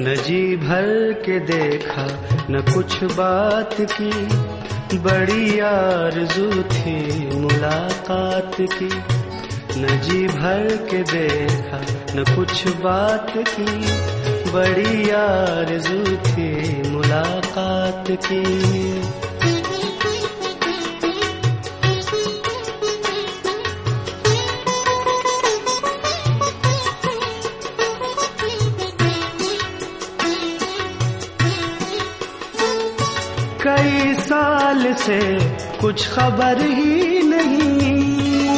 न जी भर के देखा, न कुछ बात की। बड़ी आरज़ू थी मुलाकात की। न जी भर के देखा, न कुछ बात की। बड़ी आरज़ू थी मुलाकात की। कई साल से कुछ खबर ही नहीं।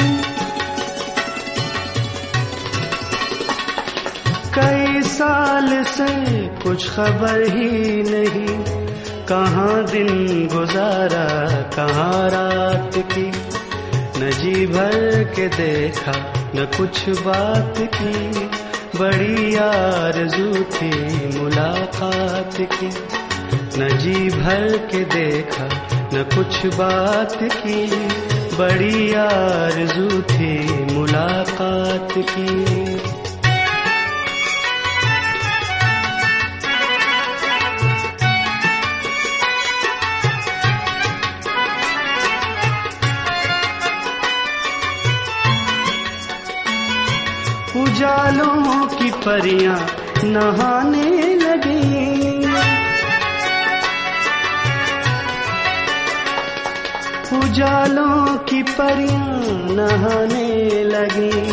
कई साल से कुछ खबर ही नहीं। कहाँ दिन गुजारा, कहाँ रात की। न जी भर के देखा, न कुछ बात की। बड़ी आरज़ू थी मुलाकात की। न जी भर के देखा, न कुछ बात की। बड़ी आरज़ू थी मुलाकात की। उजालों की परियाँ नहाने लगी। उजालों की परियाँ नहाने लगी।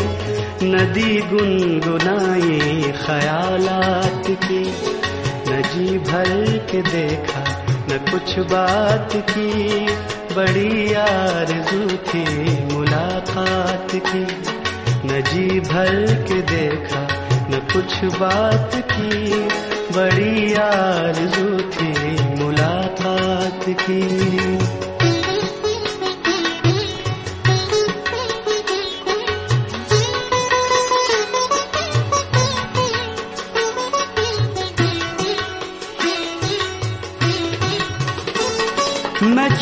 नदी गुनगुनाई ख्यालात की। न जी भर के देखा, न कुछ बात की। बड़ी आरज़ू थी मुलाकात की। न जी भर के देखा, न कुछ बात की। बड़ी आरज़ू थी मुलाकात की।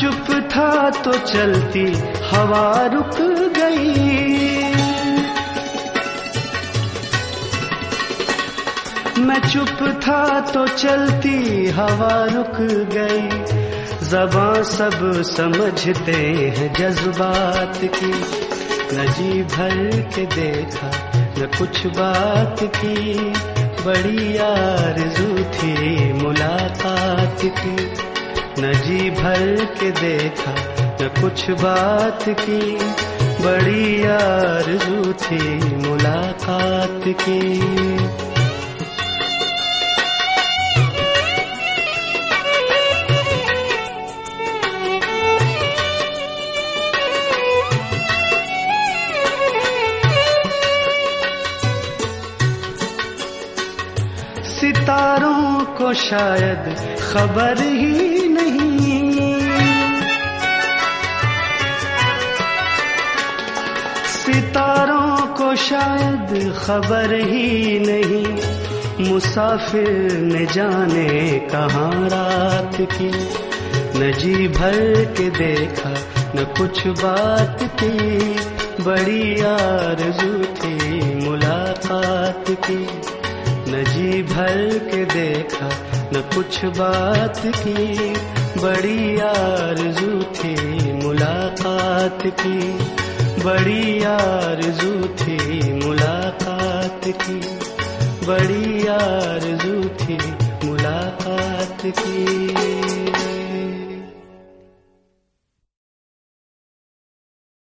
चुप था तो चलती हवा रुक गई। मैं चुप था तो चलती हवा रुक गई। जबा सब समझते हैं जज्बात की। न जी भर के देखा, न कुछ बात की। बड़ी आरज़ू थी मुलाकात की। न जी भर के देखा, न कुछ बात की। बड़ी आरज़ू थी मुलाकात की। सितारों शायद खबर ही नहीं। सितारों को शायद खबर ही नहीं। मुसाफिर ने जाने कहाँ रात की। न जी भर के देखा, न कुछ बात की। बड़ी आरज़ू थी मुलाकात की। न जी भर के देखा न कुछ बात की। बड़ी आरज़ू थी मुलाकात की। बड़ी आरज़ू थी मुलाकात की। बड़ी आरज़ू थी मुलाकात की